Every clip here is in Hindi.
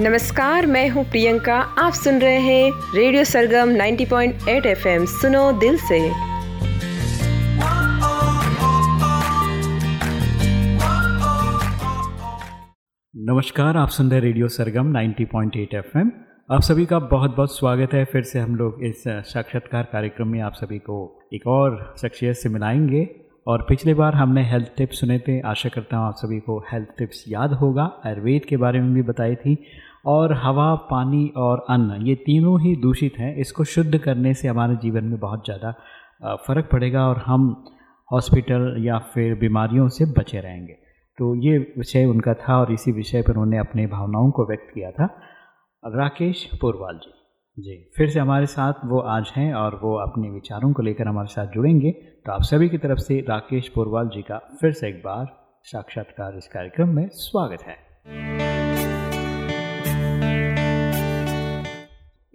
नमस्कार, मैं हूँ प्रियंका। आप सुन रहे हैं रेडियो सरगम 90.8 एफएम। सुनो दिल से। नमस्कार, आप सुन रहे रेडियो सरगम 90.8 एफएम। आप सभी का बहुत बहुत स्वागत है। फिर से हम लोग इस साक्षात्कार कार्यक्रम में आप सभी को एक और शख्सियत से मिलाएँगे। और पिछले बार हमने हेल्थ टिप्स सुने थे। आशा करता हूँ आप सभी को हेल्थ टिप्स याद होगा। आयुर्वेद के बारे में भी बताई थी। और हवा, पानी और अन्न, ये तीनों ही दूषित हैं। इसको शुद्ध करने से हमारे जीवन में बहुत ज़्यादा फ़र्क पड़ेगा और हम हॉस्पिटल या फिर बीमारियों से बचे रहेंगे। तो ये विषय उनका था और इसी विषय पर उन्होंने अपने भावनाओं को व्यक्त किया था। राकेश पोरवाल जी। जी। फिर से हमारे साथ वो आज हैं और वो अपने विचारों को लेकर हमारे साथ जुड़ेंगे। तो आप सभी की तरफ़ से राकेश पोरवाल जी का फिर से एक बार साक्षात्कार इस कार्यक्रम में स्वागत है।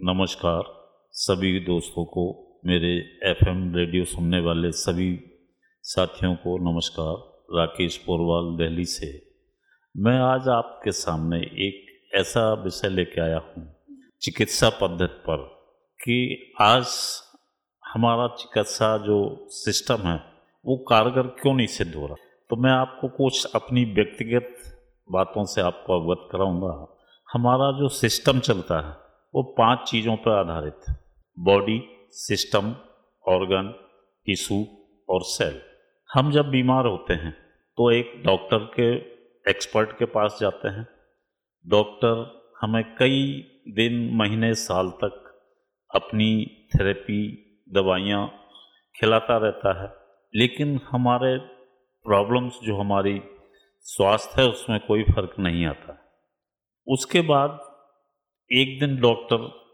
नमस्कार सभी दोस्तों को मेरे एफएम रेडियो सुनने वाले सभी साथियों को नमस्कार राकेश पोरवाल दिल्ली से। मैं आज आपके सामने एक ऐसा विषय लेके आया हूँ चिकित्सा पद्धति पर कि आज हमारा चिकित्सा जो सिस्टम है, वो कारगर क्यों नहीं सिद्ध हो रहा? तो मैं आपको कुछ अपनी व्यक्तिगत बातों से आपको अवगत कराऊँगा। हमारा जो सिस्टम चलता है, वो पाँच चीज़ों पर आधारित है। बॉडी, सिस्टम, ऑर्गन, टिश्यू और सेल। हम जब बीमार होते हैं तो एक डॉक्टर के, एक्सपर्ट के पास जाते हैं। डॉक्टर हमें कई दिन, महीने, साल तक अपनी थेरेपी, दवाइयाँ खिलाता रहता है। लेकिन हमारे प्रॉब्लम्स, जो हमारी स्वास्थ्य है, उसमें कोई फ़र्क नहीं आता। उसके बाद एक दिन डॉक्टर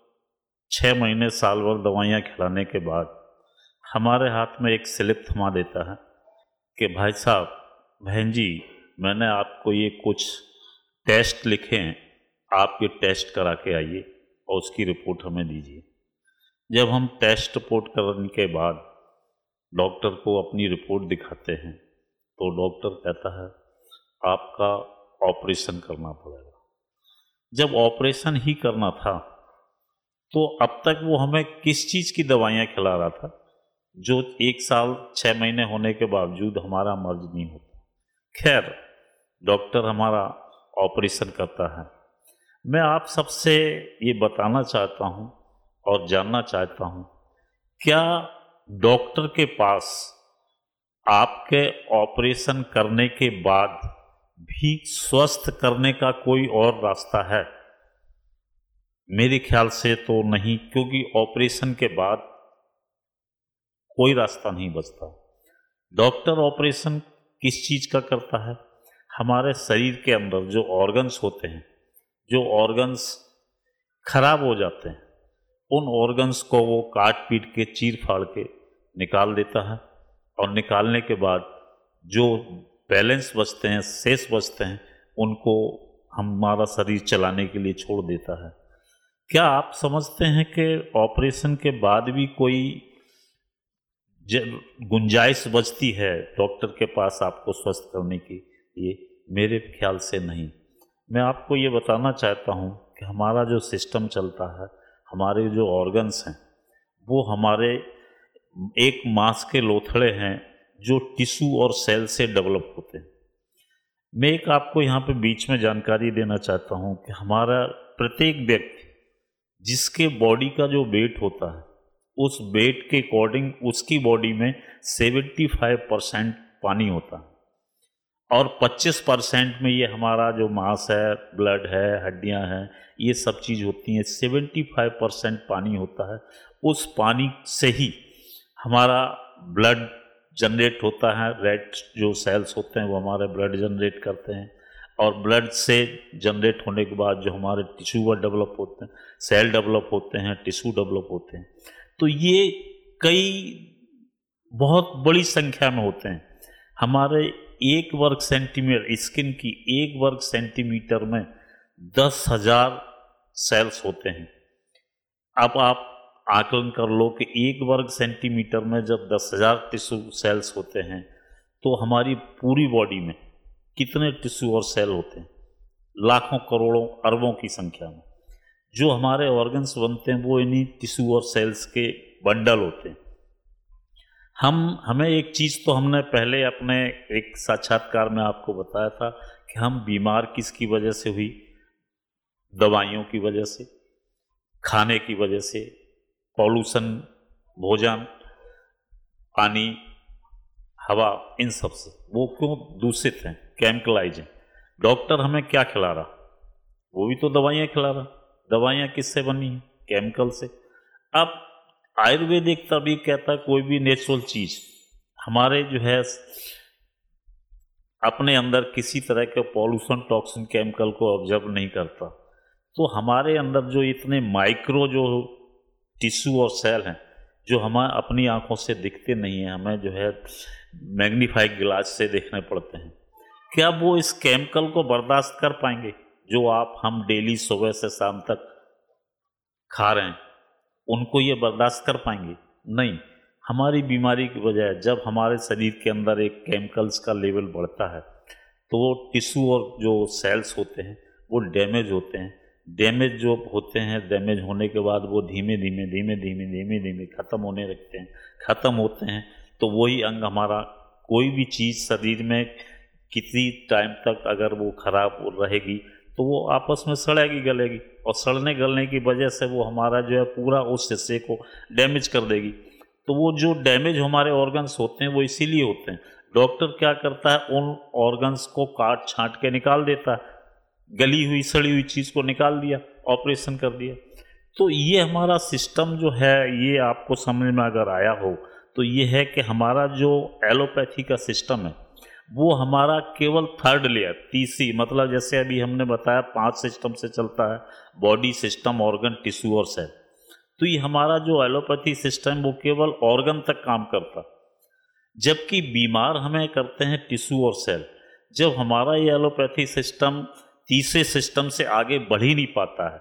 छः महीने, साल भर दवाइयाँ खिलाने के बाद हमारे हाथ में एक स्लिप थमा देता है कि, भाई साहब, बहन जी, मैंने आपको ये कुछ टेस्ट लिखे हैं आप ये टेस्ट करा के आइए और उसकी रिपोर्ट हमें दीजिए। जब हम टेस्ट रिपोर्ट करने के बाद डॉक्टर को अपनी रिपोर्ट दिखाते हैं तो डॉक्टर कहता है, आपका ऑपरेशन करना पड़ेगा। जब ऑपरेशन ही करना था तो अब तक वो हमें किस चीज़ की दवाइयाँ खिला रहा था, जो एक साल छः महीने होने के बावजूद हमारा मर्ज नहीं होता। खैर डॉक्टर हमारा ऑपरेशन करता है। मैं आप सबसे ये बताना चाहता हूँ और जानना चाहता हूँ, क्या डॉक्टर के पास आपके ऑपरेशन करने के बाद भी स्वस्थ करने का कोई और रास्ता है? मेरे ख्याल से तो नहीं, क्योंकि ऑपरेशन के बाद कोई रास्ता नहीं बचता। डॉक्टर ऑपरेशन किस चीज़ का करता है? हमारे शरीर के अंदर जो ऑर्गन्स होते हैं जो ऑर्गन्स खराब हो जाते हैं, उन ऑर्गन्स को वो काट पीट के, चीर फाड़ के निकाल देता है और निकालने के बाद जो बैलेंस बचते हैं, शेष बचते हैं, उनको हमारा शरीर चलाने के लिए छोड़ देता है। क्या आप समझते हैं कि ऑपरेशन के बाद भी कोई गुंजाइश बचती है डॉक्टर के पास आपको स्वस्थ करने की ये मेरे ख्याल से नहीं। मैं आपको ये बताना चाहता हूँ कि हमारा जो सिस्टम चलता है, हमारे जो ऑर्गन्स हैं, वो हमारे एक मांस के लोथड़े हैं जो टिश्यू और सेल से डेवलप होते हैं। मैं एक आपको यहाँ पे बीच में जानकारी देना चाहता हूँ कि हमारा प्रत्येक व्यक्ति जिसके बॉडी का जो वेट होता है, उस वेट के अकॉर्डिंग उसकी बॉडी में 75 परसेंट पानी होता है। और 25 परसेंट में ये हमारा जो मांस है, ब्लड है, हड्डियाँ हैं, ये सब चीज़ होती हैं। 75 परसेंट पानी होता है। उस पानी से ही हमारा ब्लड जनरेट होता है। रेड जो सेल्स होते हैं वो हमारे ब्लड जनरेट करते हैं। और ब्लड से जनरेट होने के बाद जो हमारे टिश्यू डेवलप होते हैं, सेल डेवलप होते हैं, टिश्यू डेवलप होते हैं। तो ये कई बहुत बड़ी संख्या में होते हैं। हमारे एक वर्ग सेंटीमीटर, स्किन की एक वर्ग सेंटीमीटर में दस हज़ार सेल्स होते हैं। अब आप आकलन कर लो कि एक वर्ग सेंटीमीटर में जब दस हज़ार टिश्यू सेल्स होते हैं तो हमारी पूरी बॉडी में कितने टिश्यू और सेल होते हैं? लाखों, करोड़ों, अरबों की संख्या में। जो हमारे ऑर्गन्स बनते हैं, वो इन्हीं टिश्यू और सेल्स के बंडल होते हैं। हम, हमें एक चीज़ तो हमने पहले अपने एक साक्षात्कार में आपको बताया था कि हम बीमार किसकी वजह से हुई? दवाइयों की वजह से, खाने की वजह से, पॉल्यूशन, भोजन, पानी, हवा, इन सबसे। वो क्यों दूषित हैं? केमिकलाइज हैं। डॉक्टर हमें क्या खिला रहा? वो भी तो दवाइयाँ खिला रहा। दवाइयाँ किससे बनी हैं? केमिकल से। अब आयुर्वेदिक तभी कहता कोई भी नेचुरल चीज़, हमारे जो है, अपने अंदर किसी तरह के पॉल्यूशन टॉक्सिन केमिकल को ऑब्ज़र्व नहीं करता। तो हमारे अंदर जो इतने माइक्रो जो टिश्यू और सेल हैं, जो हमें अपनी आँखों से दिखते नहीं हैं, हमें जो है मैग्नीफाइड गिलास से देखने पड़ते हैं। क्या वो इस केमिकल को बर्दाश्त कर पाएँगे, जो आप हम डेली सुबह से शाम तक खा रहे हैं? उनको ये बर्दाश्त कर पाएँगे? नहीं। हमारी बीमारी की वजह जब हमारे शरीर के अंदर एक केमिकल्स का लेवल बढ़ता है तो वो टिश्यू और जो सेल्स होते हैं, वो डैमेज होते हैं। डैमेज जो होते हैं डैमेज होने के बाद वो धीमे धीमे धीमे धीमे धीमे धीमे ख़त्म होने लगते हैं। ख़त्म होते हैं तो वही अंग हमारा कोई भी चीज़ शरीर में कितनी टाइम तक अगर वो खराब रहेगी तो वो आपस में सड़ेगी गलेगी और सड़ने गलने की वजह से वो हमारा जो है पूरा उस हिस्से को डैमेज कर देगी। तो वो जो डैमेज हमारे ऑर्गन्स होते हैं, वो इसीलिए होते हैं। डॉक्टर क्या करता है? उन ऑर्गन्स को काट छांट के निकाल देता है। गली हुई, सड़ी हुई चीज़ को निकाल दिया ऑपरेशन कर दिया। तो ये हमारा सिस्टम जो है, ये आपको समझ में अगर आया हो तो ये है कि हमारा जो एलोपैथी का सिस्टम है वो हमारा केवल थर्ड लेयर तीसरी मतलब जैसे अभी हमने बताया, पाँच सिस्टम से चलता है बॉडी सिस्टम ऑर्गन टिश्यू और सेल तो ये हमारा जो एलोपैथी सिस्टम वो केवल ऑर्गन तक काम करता जबकि बीमार हमें करते हैं टिश्यू और सेल जब हमारा ये एलोपैथी सिस्टम तीसरे सिस्टम से आगे बढ़ ही नहीं पाता है,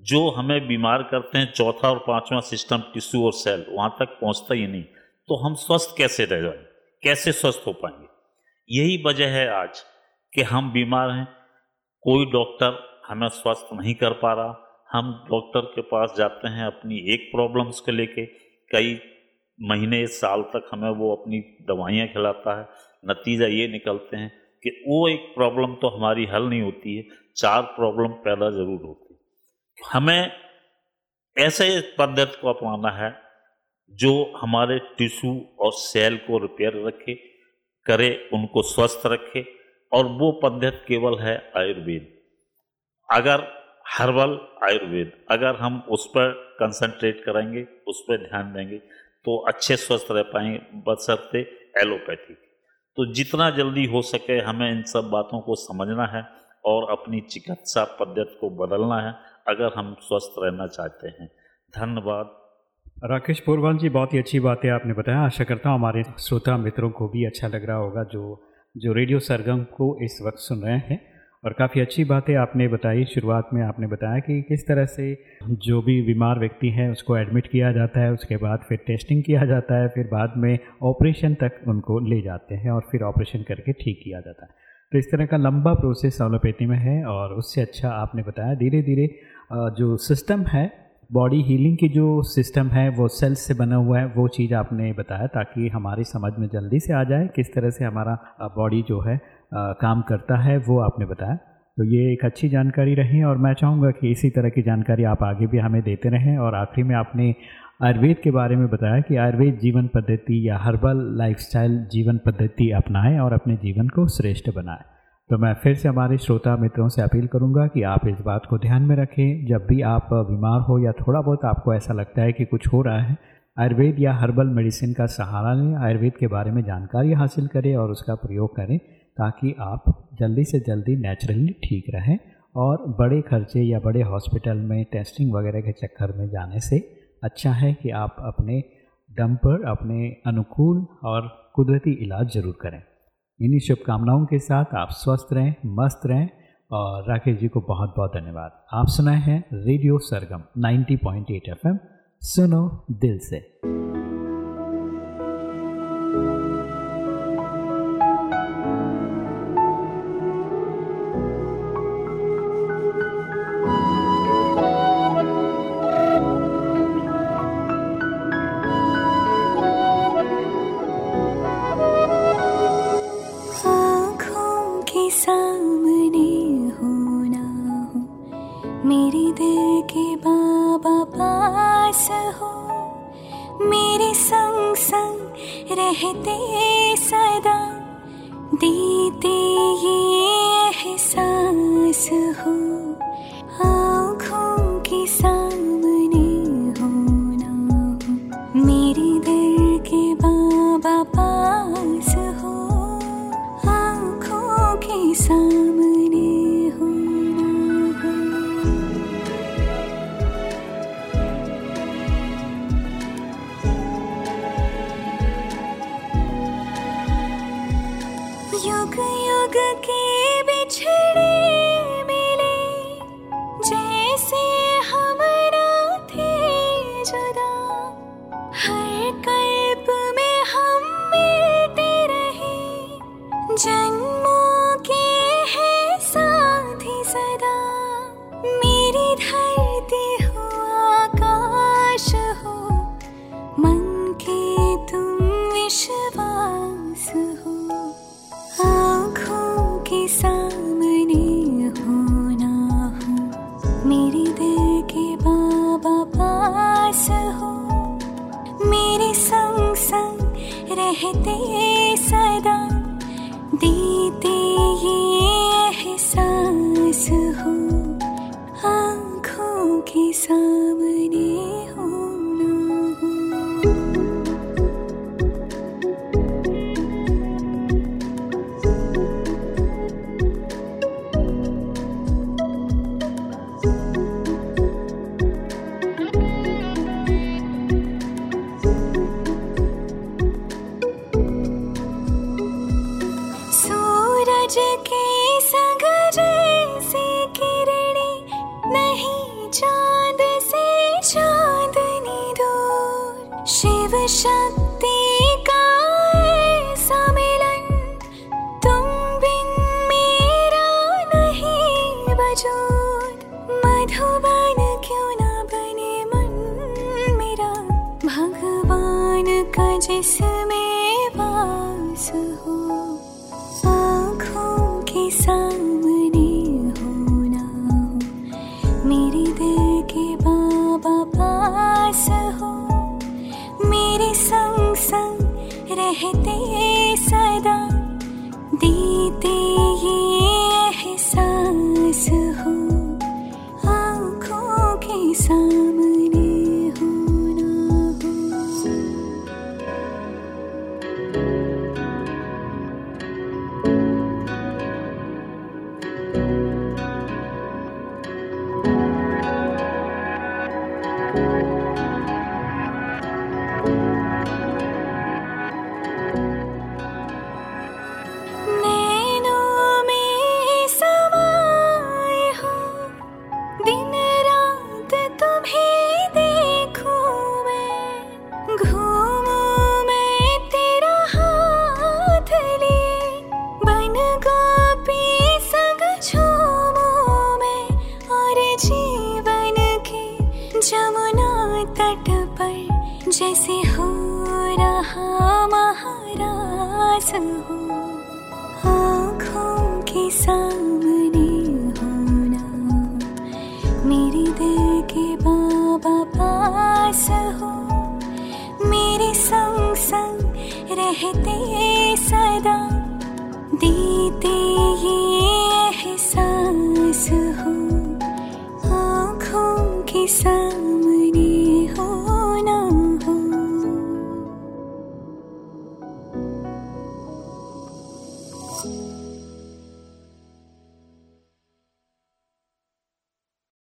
जो हमें बीमार करते हैं, चौथा और पांचवा सिस्टम टिश्यू और सेल वहाँ तक पहुँचता ही नहीं तो हम स्वस्थ कैसे रह जाए? कैसे स्वस्थ हो पाएँगे? यही वजह है आज कि हम बीमार हैं। कोई डॉक्टर हमें स्वस्थ नहीं कर पा रहा। हम डॉक्टर के पास जाते हैं अपनी एक प्रॉब्लम्स को लेके। कई महीने, साल तक हमें वो अपनी दवाइयाँ खिलाता है। नतीजा ये निकलते हैं कि वो एक प्रॉब्लम तो हमारी हल नहीं होती है। चार प्रॉब्लम पैदा ज़रूर होती है। हमें ऐसे पद्धति को अपनाना है जो हमारे टिश्यू और सेल को रिपेयर रखे। करे, उनको स्वस्थ रखे, और वो पद्धति केवल है आयुर्वेद। अगर हर्बल आयुर्वेद, अगर हम उस पर कंसंट्रेट करेंगे, उस पर ध्यान देंगे तो अच्छे स्वस्थ रह पाएँगे बसरते एलोपैथी तो जितना जल्दी हो सके हमें इन सब बातों को समझना है, और अपनी चिकित्सा पद्धति को बदलना है, अगर हम स्वस्थ रहना चाहते हैं। धन्यवाद। राकेश पोरवाल जी, बहुत ही अच्छी बात आपने बताया। आशा करता हूँ हमारे श्रोता मित्रों को भी अच्छा लग रहा होगा जो जो रेडियो सरगम को इस वक्त सुन रहे हैं। और काफ़ी अच्छी बात आपने बताई, शुरुआत में आपने बताया कि किस तरह से जो भी बीमार व्यक्ति है, उसको एडमिट किया जाता है, उसके बाद फिर टेस्टिंग किया जाता है, फिर बाद में ऑपरेशन तक उनको ले जाते हैं और फिर ऑपरेशन करके ठीक किया जाता है। तो इस तरह का लंबा प्रोसेस एलोपैथी में है और उससे अच्छा आपने बताया धीरे धीरे जो सिस्टम है बॉडी हीलिंग की जो सिस्टम है वो सेल्स से बना हुआ है वो चीज़ आपने बताया ताकि हमारी समझ में जल्दी से आ जाए किस तरह से हमारा बॉडी जो है आ, काम करता है वो आपने बताया। तो ये एक अच्छी जानकारी रही और मैं चाहूँगा कि इसी तरह की जानकारी आप आगे भी हमें देते रहें और आखिरी में आपने आयुर्वेद के बारे में बताया कि आयुर्वेद जीवन पद्धति या हर्बल लाइफस्टाइल जीवन पद्धति अपनाएँ और अपने जीवन को श्रेष्ठ बनाएँ। तो मैं फिर से हमारे श्रोता मित्रों से अपील करूँगा कि आप इस बात को ध्यान में रखें। जब भी आप बीमार हो या थोड़ा बहुत आपको ऐसा लगता है कि कुछ हो रहा है, आयुर्वेद या हर्बल मेडिसिन का सहारा लें, आयुर्वेद के बारे में जानकारी हासिल करें और उसका प्रयोग करें ताकि आप जल्दी से जल्दी नेचुरली ठीक रहें और बड़े खर्चे या बड़े हॉस्पिटल में टेस्टिंग वगैरह के चक्कर में जाने से अच्छा है कि आप अपने दम पर अपने अनुकूल और कुदरती इलाज ज़रूर करें। इन्हीं शुभकामनाओं के साथ आप स्वस्थ रहें, मस्त रहें और राकेश जी को बहुत बहुत धन्यवाद। आप सुनाए हैं रेडियो सरगम 90.8 एफएम। सुनो दिल से। 滴滴 ही सामने हो। सामने होना। मेरे दिल के बाबा पास हो। मेरे संग संग रहते सदा। दीते ही